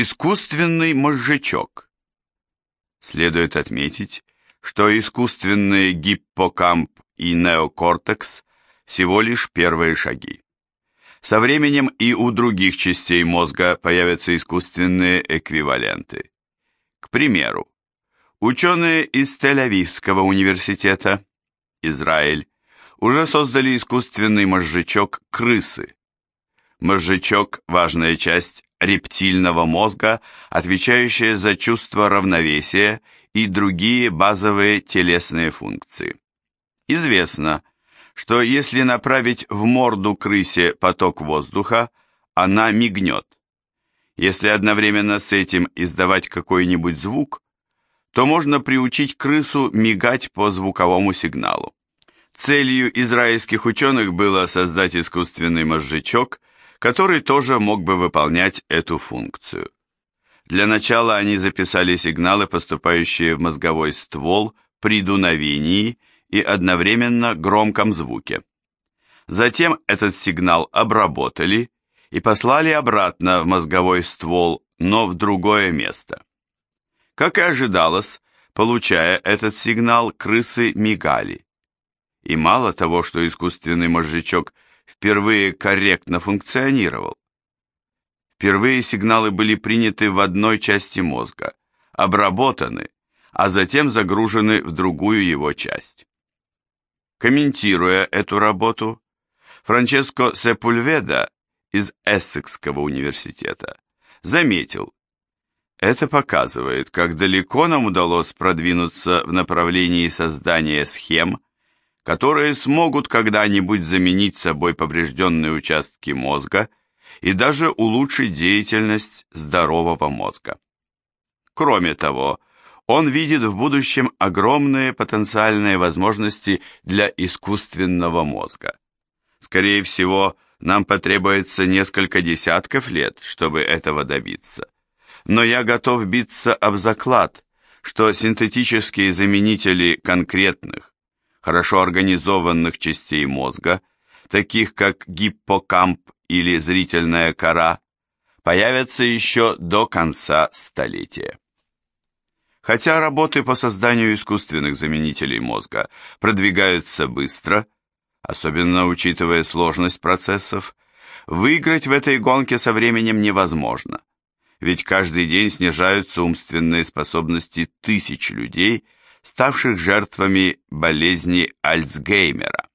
Искусственный мозжечок. Следует отметить, что искусственные гиппокамп и неокортекс всего лишь первые шаги. Со временем и у других частей мозга появятся искусственные эквиваленты. К примеру, ученые из Тель-Авивского университета, Израиль, уже создали искусственный мозжечок крысы. Мозжечок – важная часть рептильного мозга, отвечающая за чувство равновесия и другие базовые телесные функции. Известно, что если направить в морду крысе поток воздуха, она мигнет. Если одновременно с этим издавать какой-нибудь звук, то можно приучить крысу мигать по звуковому сигналу. Целью израильских ученых было создать искусственный мозжечок, который тоже мог бы выполнять эту функцию. Для начала они записали сигналы, поступающие в мозговой ствол при дуновении и одновременно громком звуке. Затем этот сигнал обработали и послали обратно в мозговой ствол, но в другое место. Как и ожидалось, получая этот сигнал, крысы мигали. И мало того, что искусственный мозжечок впервые корректно функционировал. Впервые сигналы были приняты в одной части мозга, обработаны, а затем загружены в другую его часть. Комментируя эту работу, Франческо Сепульведа из Эссекского университета заметил, это показывает, как далеко нам удалось продвинуться в направлении создания схем, которые смогут когда-нибудь заменить собой поврежденные участки мозга и даже улучшить деятельность здорового мозга. Кроме того, он видит в будущем огромные потенциальные возможности для искусственного мозга. Скорее всего, нам потребуется несколько десятков лет, чтобы этого добиться. Но я готов биться об заклад, что синтетические заменители конкретных, хорошо организованных частей мозга, таких как гиппокамп или зрительная кора, появятся еще до конца столетия. Хотя работы по созданию искусственных заменителей мозга продвигаются быстро, особенно учитывая сложность процессов, выиграть в этой гонке со временем невозможно, ведь каждый день снижаются умственные способности тысяч людей – ставших жертвами болезни Альцгеймера.